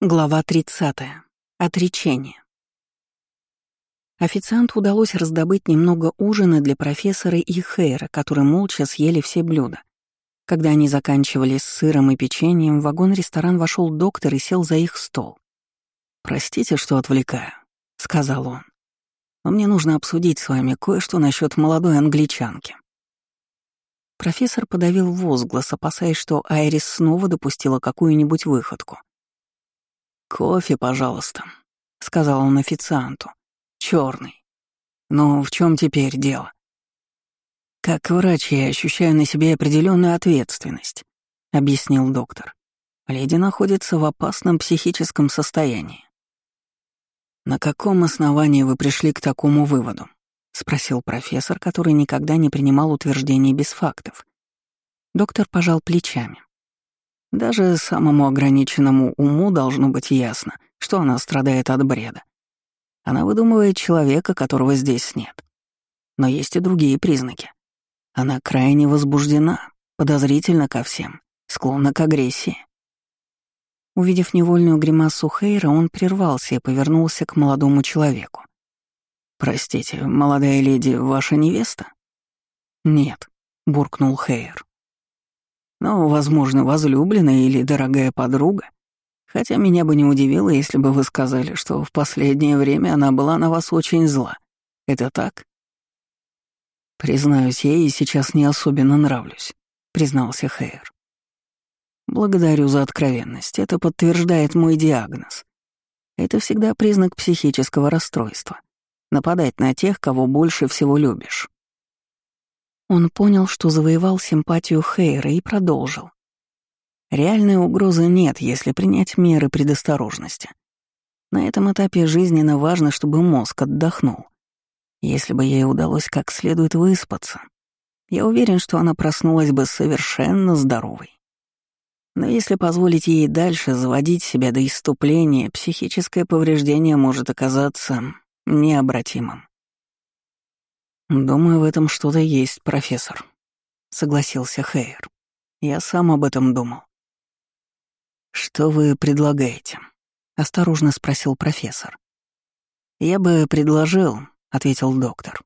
Глава 30. Отречение. Официанту удалось раздобыть немного ужина для профессора и Хейра, которые молча съели все блюда. Когда они заканчивали с сыром и печеньем, в вагон-ресторан вошел доктор и сел за их стол. «Простите, что отвлекаю», — сказал он. «Но мне нужно обсудить с вами кое-что насчет молодой англичанки». Профессор подавил возглас, опасаясь, что Айрис снова допустила какую-нибудь выходку. «Кофе, пожалуйста», — сказал он официанту. Черный. Но в чем теперь дело? Как врач я ощущаю на себе определенную ответственность, объяснил доктор. Леди находится в опасном психическом состоянии. На каком основании вы пришли к такому выводу? спросил профессор, который никогда не принимал утверждений без фактов. Доктор пожал плечами. Даже самому ограниченному уму должно быть ясно, что она страдает от бреда. Она выдумывает человека, которого здесь нет. Но есть и другие признаки. Она крайне возбуждена, подозрительна ко всем, склонна к агрессии. Увидев невольную гримасу Хейра, он прервался и повернулся к молодому человеку. «Простите, молодая леди, ваша невеста?» «Нет», — буркнул Хейр но, возможно, возлюбленная или дорогая подруга. Хотя меня бы не удивило, если бы вы сказали, что в последнее время она была на вас очень зла. Это так? Признаюсь, я ей сейчас не особенно нравлюсь, признался Хейр. Благодарю за откровенность. Это подтверждает мой диагноз. Это всегда признак психического расстройства. Нападать на тех, кого больше всего любишь. Он понял, что завоевал симпатию Хейра и продолжил. Реальной угрозы нет, если принять меры предосторожности. На этом этапе жизненно важно, чтобы мозг отдохнул. Если бы ей удалось как следует выспаться, я уверен, что она проснулась бы совершенно здоровой. Но если позволить ей дальше заводить себя до иступления, психическое повреждение может оказаться необратимым. «Думаю, в этом что-то есть, профессор», — согласился Хейер. «Я сам об этом думал». «Что вы предлагаете?» — осторожно спросил профессор. «Я бы предложил», — ответил доктор,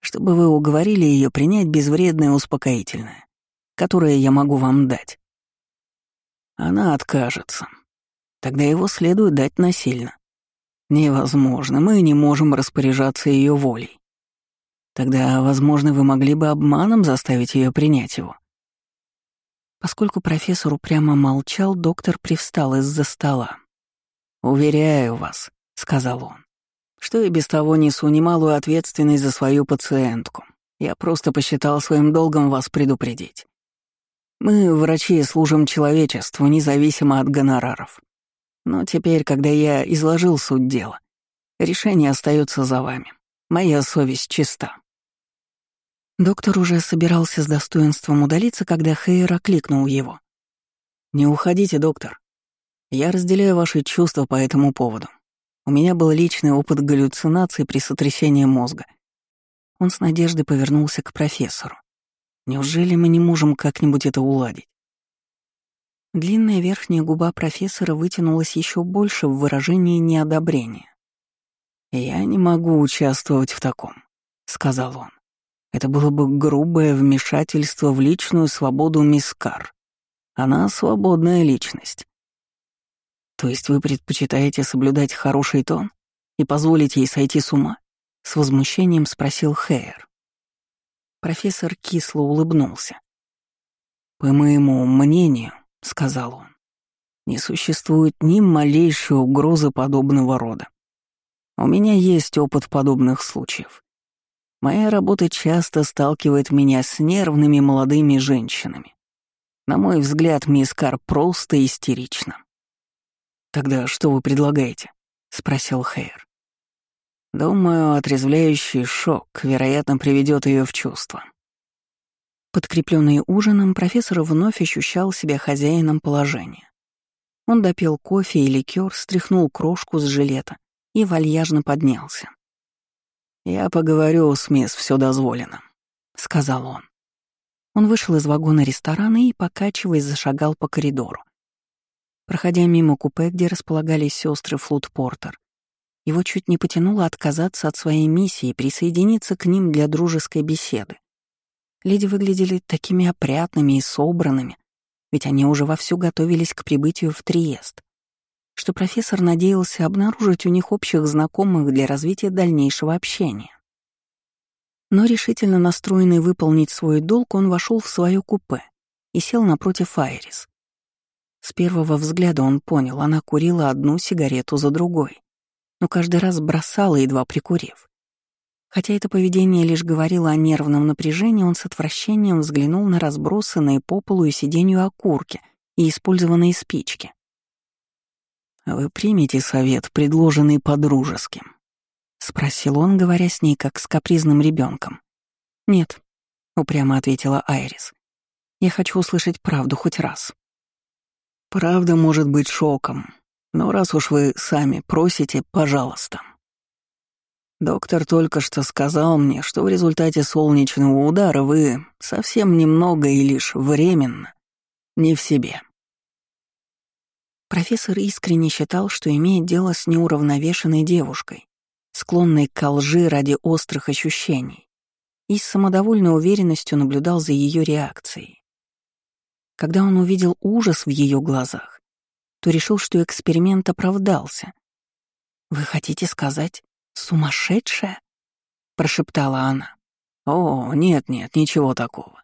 «чтобы вы уговорили ее принять безвредное успокоительное, которое я могу вам дать». Она откажется. Тогда его следует дать насильно. Невозможно, мы не можем распоряжаться ее волей. Тогда, возможно, вы могли бы обманом заставить ее принять его. Поскольку профессор упрямо молчал, доктор привстал из-за стола. «Уверяю вас», — сказал он, — «что и без того несу немалую ответственность за свою пациентку. Я просто посчитал своим долгом вас предупредить. Мы, врачи, служим человечеству, независимо от гонораров. Но теперь, когда я изложил суть дела, решение остается за вами. Моя совесть чиста». Доктор уже собирался с достоинством удалиться, когда Хейер окликнул его. «Не уходите, доктор. Я разделяю ваши чувства по этому поводу. У меня был личный опыт галлюцинаций при сотрясении мозга». Он с надеждой повернулся к профессору. «Неужели мы не можем как-нибудь это уладить?» Длинная верхняя губа профессора вытянулась еще больше в выражении неодобрения. «Я не могу участвовать в таком», — сказал он. Это было бы грубое вмешательство в личную свободу мисс Кар. Она свободная личность. То есть вы предпочитаете соблюдать хороший тон и позволить ей сойти с ума? С возмущением спросил Хейер. Профессор кисло улыбнулся. «По моему мнению», — сказал он, — «не существует ни малейшей угрозы подобного рода. У меня есть опыт подобных случаев. Моя работа часто сталкивает меня с нервными молодыми женщинами. На мой взгляд, мисс Кар просто истерична. «Тогда что вы предлагаете?» — спросил Хейр. «Думаю, отрезвляющий шок, вероятно, приведет ее в чувство». Подкрепленный ужином, профессор вновь ощущал себя хозяином положения. Он допил кофе и ликер, стряхнул крошку с жилета и вальяжно поднялся. «Я поговорю с мисс, все дозволено», — сказал он. Он вышел из вагона ресторана и, покачиваясь, зашагал по коридору. Проходя мимо купе, где располагались сестры Флут Портер, его чуть не потянуло отказаться от своей миссии и присоединиться к ним для дружеской беседы. Леди выглядели такими опрятными и собранными, ведь они уже вовсю готовились к прибытию в Триест, что профессор надеялся обнаружить у них общих знакомых для развития дальнейшего общения. Но решительно настроенный выполнить свой долг, он вошел в свое купе и сел напротив Айрис. С первого взгляда он понял, она курила одну сигарету за другой, но каждый раз бросала, едва прикурив. Хотя это поведение лишь говорило о нервном напряжении, он с отвращением взглянул на разбросанные по полу и сиденью окурки и использованные спички. «Вы примете совет, предложенный по-дружески?» — спросил он, говоря с ней, как с капризным ребенком. «Нет», — упрямо ответила Айрис. «Я хочу услышать правду хоть раз». «Правда может быть шоком, но раз уж вы сами просите, пожалуйста». Доктор только что сказал мне, что в результате солнечного удара вы совсем немного и лишь временно не в себе. Профессор искренне считал, что имеет дело с неуравновешенной девушкой, склонной к лжи ради острых ощущений, и с самодовольной уверенностью наблюдал за ее реакцией. Когда он увидел ужас в ее глазах, то решил, что эксперимент оправдался. «Вы хотите сказать, «Сумасшедшая?» — прошептала она. «О, нет-нет, ничего такого.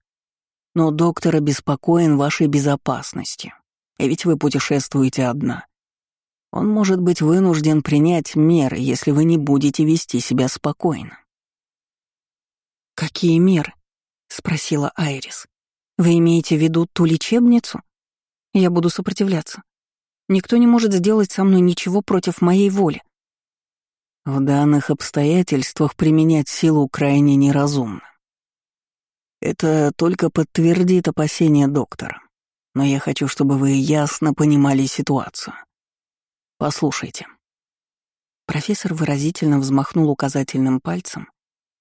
Но доктор обеспокоен вашей безопасностью, ведь вы путешествуете одна. Он может быть вынужден принять меры, если вы не будете вести себя спокойно». «Какие меры?» — спросила Айрис. «Вы имеете в виду ту лечебницу? Я буду сопротивляться. Никто не может сделать со мной ничего против моей воли. В данных обстоятельствах применять силу крайне неразумно. Это только подтвердит опасения доктора. Но я хочу, чтобы вы ясно понимали ситуацию. Послушайте. Профессор выразительно взмахнул указательным пальцем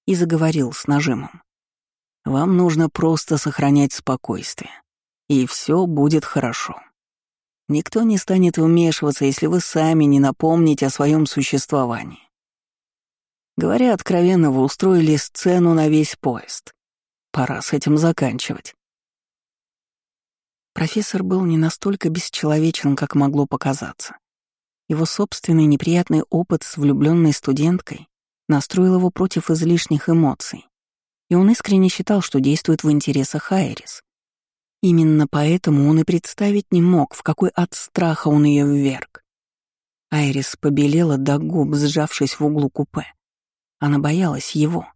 и заговорил с нажимом. Вам нужно просто сохранять спокойствие, и все будет хорошо. Никто не станет вмешиваться, если вы сами не напомните о своем существовании. Говоря откровенно, вы устроили сцену на весь поезд. Пора с этим заканчивать. Профессор был не настолько бесчеловечен, как могло показаться. Его собственный неприятный опыт с влюбленной студенткой настроил его против излишних эмоций, и он искренне считал, что действует в интересах Айрис. Именно поэтому он и представить не мог, в какой от страха он ее вверг. Айрис побелела до губ, сжавшись в углу купе. Она боялась его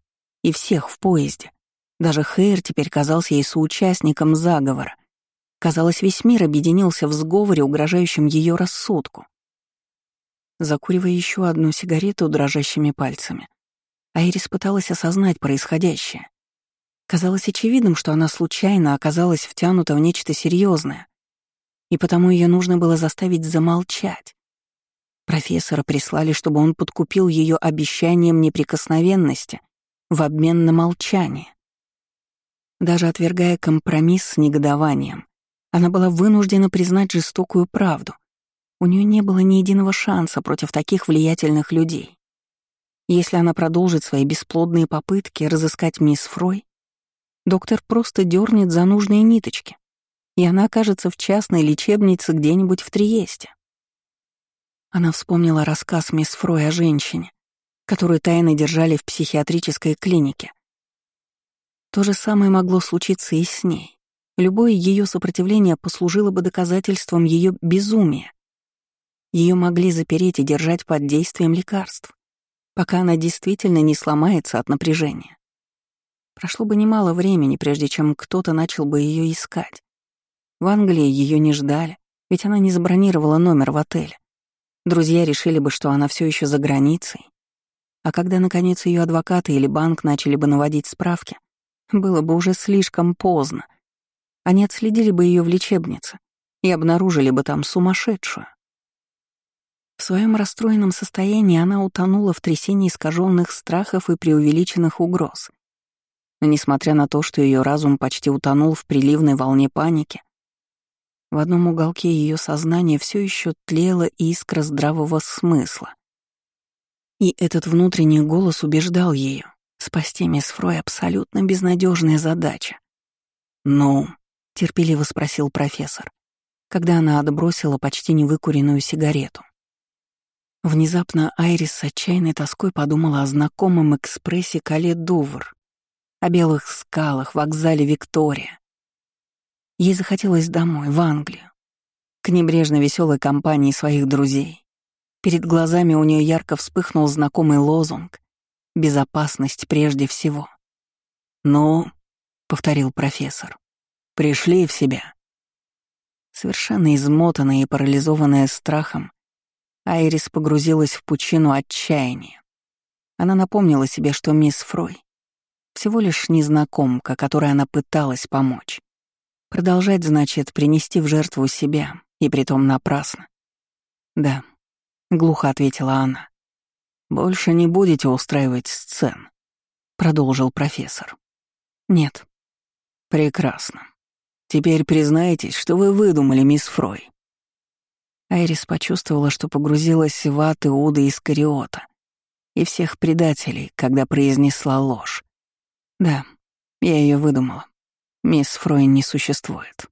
и всех в поезде. Даже Хейр теперь казался ей соучастником заговора. Казалось, весь мир объединился в сговоре, угрожающем ее рассудку. Закуривая еще одну сигарету дрожащими пальцами, Айрис пыталась осознать происходящее. Казалось очевидным, что она случайно оказалась втянута в нечто серьезное, и потому ее нужно было заставить замолчать, Профессора прислали, чтобы он подкупил ее обещанием неприкосновенности в обмен на молчание. Даже отвергая компромисс с негодованием, она была вынуждена признать жестокую правду. У нее не было ни единого шанса против таких влиятельных людей. Если она продолжит свои бесплодные попытки разыскать мисс Фрой, доктор просто дернет за нужные ниточки, и она окажется в частной лечебнице где-нибудь в Триесте. Она вспомнила рассказ мисс Фрой о женщине, которую тайно держали в психиатрической клинике. То же самое могло случиться и с ней. Любое ее сопротивление послужило бы доказательством ее безумия. Ее могли запереть и держать под действием лекарств, пока она действительно не сломается от напряжения. Прошло бы немало времени, прежде чем кто-то начал бы ее искать. В Англии ее не ждали, ведь она не забронировала номер в отеле. Друзья решили бы, что она все еще за границей. А когда, наконец, ее адвокаты или банк начали бы наводить справки, было бы уже слишком поздно. Они отследили бы ее в лечебнице и обнаружили бы там сумасшедшую. В своем расстроенном состоянии она утонула в трясине искаженных страхов и преувеличенных угроз. Но несмотря на то, что ее разум почти утонул в приливной волне паники, В одном уголке ее сознания все еще тлела искра здравого смысла. И этот внутренний голос убеждал ее, спасти мисс Фрой абсолютно безнадежная задача. «Ну?» — терпеливо спросил профессор, когда она отбросила почти невыкуренную сигарету. Внезапно Айрис с отчаянной тоской подумала о знакомом экспрессе Кале Дувр, о белых скалах, вокзале Виктория, Ей захотелось домой, в Англию, к небрежно веселой компании своих друзей. Перед глазами у нее ярко вспыхнул знакомый лозунг «Безопасность прежде всего». «Ну», — повторил профессор, — «пришли в себя». Совершенно измотанная и парализованная страхом, Айрис погрузилась в пучину отчаяния. Она напомнила себе, что мисс Фрой — всего лишь незнакомка, которой она пыталась помочь. Продолжать значит принести в жертву себя, и притом напрасно. Да, глухо ответила она. Больше не будете устраивать сцен, продолжил профессор. Нет. Прекрасно. Теперь признаетесь, что вы выдумали, мисс Фрой. Айрис почувствовала, что погрузилась в ад Иуда Искариота и всех предателей, когда произнесла ложь. Да, я ее выдумала. Мисс Фрой не существует.